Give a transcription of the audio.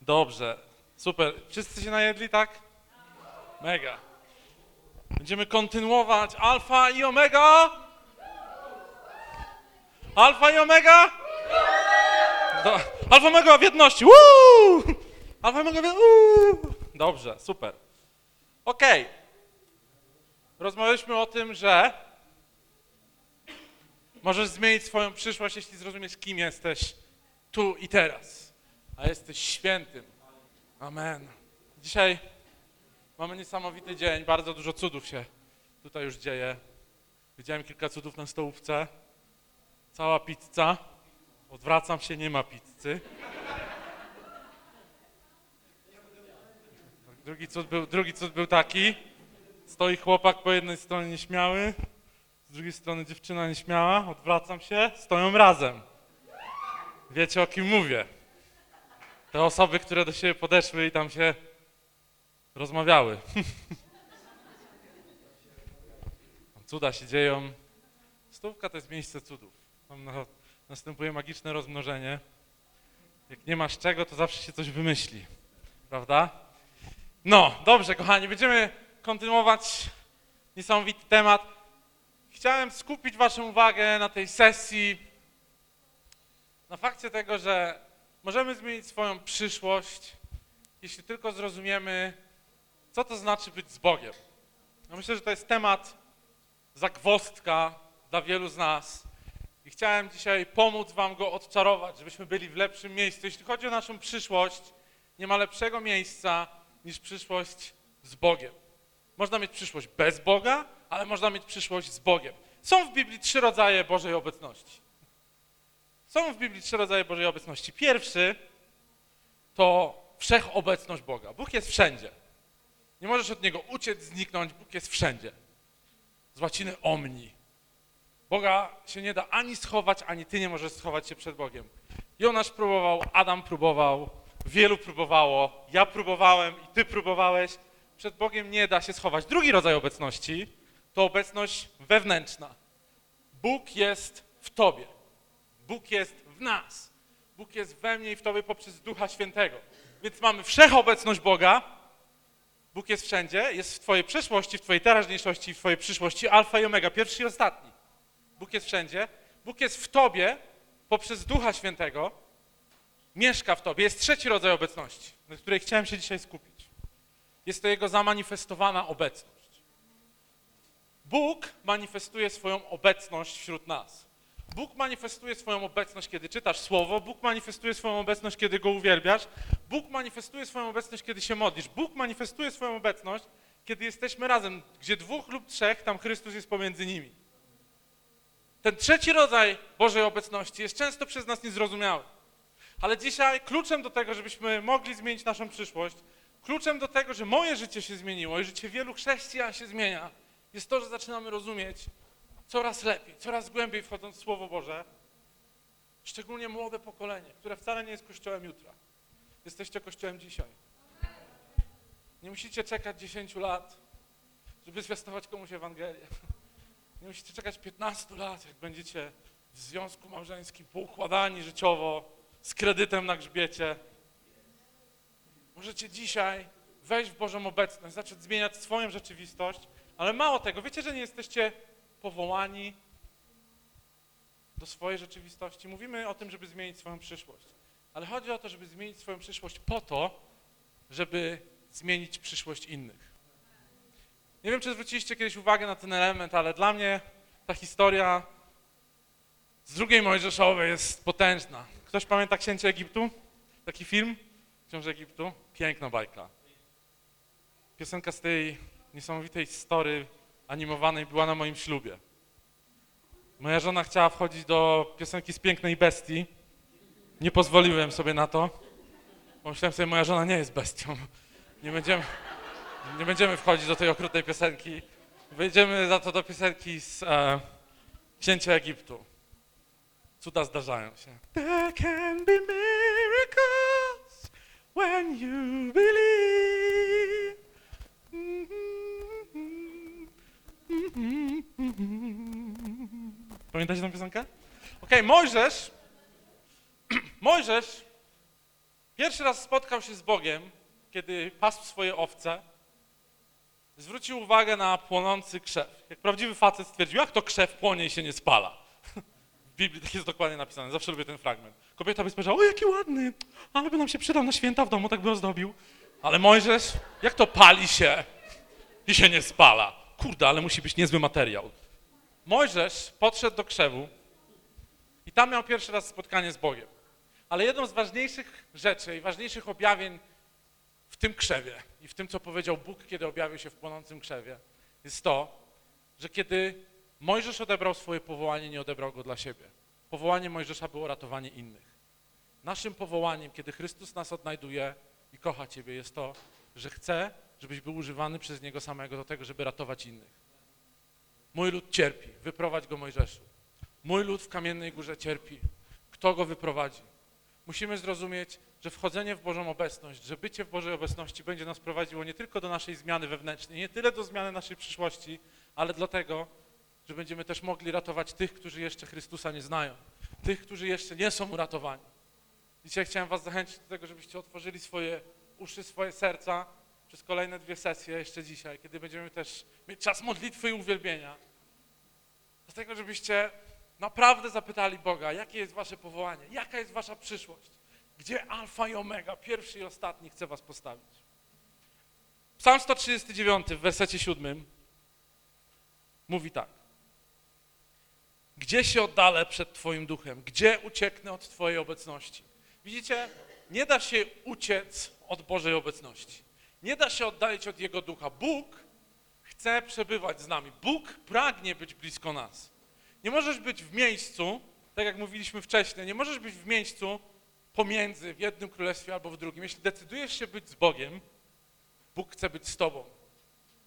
Dobrze, super. Wszyscy się najedli, tak? Mega. Będziemy kontynuować alfa i omega. Alfa i omega. Do, alfa omega w jedności. Woo! Alfa omega w jedności. Dobrze, super. Okej. Rozmawialiśmy o tym, że możesz zmienić swoją przyszłość, jeśli zrozumiesz, kim jesteś tu i teraz. A jesteś świętym. Amen. Dzisiaj mamy niesamowity dzień, bardzo dużo cudów się tutaj już dzieje. Widziałem kilka cudów na stołówce. Cała pizza. Odwracam się, nie ma pizzy. Drugi cud był, drugi cud był taki. Stoi chłopak po jednej stronie nieśmiały, z drugiej strony dziewczyna nieśmiała. Odwracam się, stoją razem. Wiecie o kim mówię. Te osoby, które do siebie podeszły i tam się rozmawiały. Cuda się dzieją. Stówka to jest miejsce cudów. Tam na, następuje magiczne rozmnożenie. Jak nie masz czego, to zawsze się coś wymyśli. Prawda? No, dobrze, kochani, będziemy kontynuować niesamowity temat. Chciałem skupić Waszą uwagę na tej sesji, na fakcie tego, że możemy zmienić swoją przyszłość, jeśli tylko zrozumiemy, co to znaczy być z Bogiem. Ja myślę, że to jest temat zagwozdka dla wielu z nas. I chciałem dzisiaj pomóc Wam go odczarować, żebyśmy byli w lepszym miejscu. Jeśli chodzi o naszą przyszłość, nie ma lepszego miejsca niż przyszłość z Bogiem. Można mieć przyszłość bez Boga, ale można mieć przyszłość z Bogiem. Są w Biblii trzy rodzaje Bożej obecności. Są w Biblii trzy rodzaje Bożej obecności. Pierwszy to wszechobecność Boga. Bóg jest wszędzie. Nie możesz od Niego uciec, zniknąć. Bóg jest wszędzie. Z łaciny omni. Boga się nie da ani schować, ani Ty nie możesz schować się przed Bogiem. Jonasz próbował, Adam próbował, wielu próbowało, ja próbowałem i Ty próbowałeś. Przed Bogiem nie da się schować. Drugi rodzaj obecności to obecność wewnętrzna. Bóg jest w Tobie. Bóg jest w nas. Bóg jest we mnie i w Tobie poprzez Ducha Świętego. Więc mamy wszechobecność Boga. Bóg jest wszędzie, jest w Twojej przeszłości, w Twojej teraźniejszości, w Twojej przyszłości, alfa i omega, pierwszy i ostatni. Bóg jest wszędzie. Bóg jest w Tobie poprzez Ducha Świętego. Mieszka w Tobie. Jest trzeci rodzaj obecności, na której chciałem się dzisiaj skupić. Jest to Jego zamanifestowana obecność. Bóg manifestuje swoją obecność wśród nas. Bóg manifestuje swoją obecność, kiedy czytasz Słowo, Bóg manifestuje swoją obecność, kiedy Go uwielbiasz, Bóg manifestuje swoją obecność, kiedy się modlisz, Bóg manifestuje swoją obecność, kiedy jesteśmy razem, gdzie dwóch lub trzech, tam Chrystus jest pomiędzy nimi. Ten trzeci rodzaj Bożej obecności jest często przez nas niezrozumiały. Ale dzisiaj kluczem do tego, żebyśmy mogli zmienić naszą przyszłość, kluczem do tego, że moje życie się zmieniło i życie wielu chrześcijan się zmienia, jest to, że zaczynamy rozumieć coraz lepiej, coraz głębiej wchodząc w Słowo Boże, szczególnie młode pokolenie, które wcale nie jest Kościołem jutra. Jesteście Kościołem dzisiaj. Nie musicie czekać 10 lat, żeby zwiastować komuś Ewangelię. Nie musicie czekać 15 lat, jak będziecie w związku małżeńskim poukładani życiowo, z kredytem na grzbiecie. Możecie dzisiaj wejść w Bożą obecność, zacząć zmieniać swoją rzeczywistość, ale mało tego, wiecie, że nie jesteście powołani do swojej rzeczywistości. Mówimy o tym, żeby zmienić swoją przyszłość, ale chodzi o to, żeby zmienić swoją przyszłość po to, żeby zmienić przyszłość innych. Nie wiem, czy zwróciliście kiedyś uwagę na ten element, ale dla mnie ta historia z drugiej Mojżeszowej jest potężna. Ktoś pamięta Księcie Egiptu? Taki film? Książę Egiptu? Piękna bajka. Piosenka z tej niesamowitej story animowanej była na moim ślubie. Moja żona chciała wchodzić do piosenki z Pięknej Bestii. Nie pozwoliłem sobie na to. Pomyślałem sobie, moja żona nie jest bestią. Nie będziemy, nie będziemy wchodzić do tej okrutnej piosenki. Wejdziemy za to do piosenki z e, Księcia Egiptu. Cuda zdarzają się. There can be miracles when you believe. Pamiętacie tę piosenkę? Okej, Mojżesz, Mojżesz Pierwszy raz spotkał się z Bogiem, kiedy pasł swoje owce, zwrócił uwagę na płonący krzew. Jak prawdziwy facet stwierdził, jak to krzew płonie i się nie spala. W Biblii tak jest dokładnie napisane, zawsze lubię ten fragment. Kobieta by spojrzała, o jaki ładny, ale by nam się przydał na święta w domu, tak by ozdobił. Ale Mojżesz, jak to pali się i się nie spala. Kurde, ale musi być niezły materiał. Mojżesz podszedł do krzewu i tam miał pierwszy raz spotkanie z Bogiem. Ale jedną z ważniejszych rzeczy i ważniejszych objawień w tym krzewie i w tym, co powiedział Bóg, kiedy objawił się w płonącym krzewie, jest to, że kiedy Mojżesz odebrał swoje powołanie, nie odebrał go dla siebie. Powołanie Mojżesza było ratowanie innych. Naszym powołaniem, kiedy Chrystus nas odnajduje i kocha Ciebie, jest to, że chce, żebyś był używany przez Niego samego do tego, żeby ratować innych. Mój lud cierpi, wyprowadź go Mojżeszu. Mój lud w Kamiennej Górze cierpi. Kto go wyprowadzi? Musimy zrozumieć, że wchodzenie w Bożą obecność, że bycie w Bożej obecności będzie nas prowadziło nie tylko do naszej zmiany wewnętrznej, nie tyle do zmiany naszej przyszłości, ale dlatego, że będziemy też mogli ratować tych, którzy jeszcze Chrystusa nie znają, tych, którzy jeszcze nie są uratowani. Dzisiaj chciałem was zachęcić do tego, żebyście otworzyli swoje uszy, swoje serca przez kolejne dwie sesje jeszcze dzisiaj, kiedy będziemy też mieć czas modlitwy i uwielbienia. Do tego, żebyście naprawdę zapytali Boga, jakie jest wasze powołanie, jaka jest wasza przyszłość, gdzie alfa i omega, pierwszy i ostatni chce was postawić. Psalm 139 w wersecie 7 mówi tak. Gdzie się oddalę przed Twoim duchem? Gdzie ucieknę od Twojej obecności? Widzicie, nie da się uciec od Bożej obecności. Nie da się oddalić od Jego ducha. Bóg chce przebywać z nami. Bóg pragnie być blisko nas. Nie możesz być w miejscu, tak jak mówiliśmy wcześniej, nie możesz być w miejscu pomiędzy w jednym królestwie albo w drugim. Jeśli decydujesz się być z Bogiem, Bóg chce być z Tobą.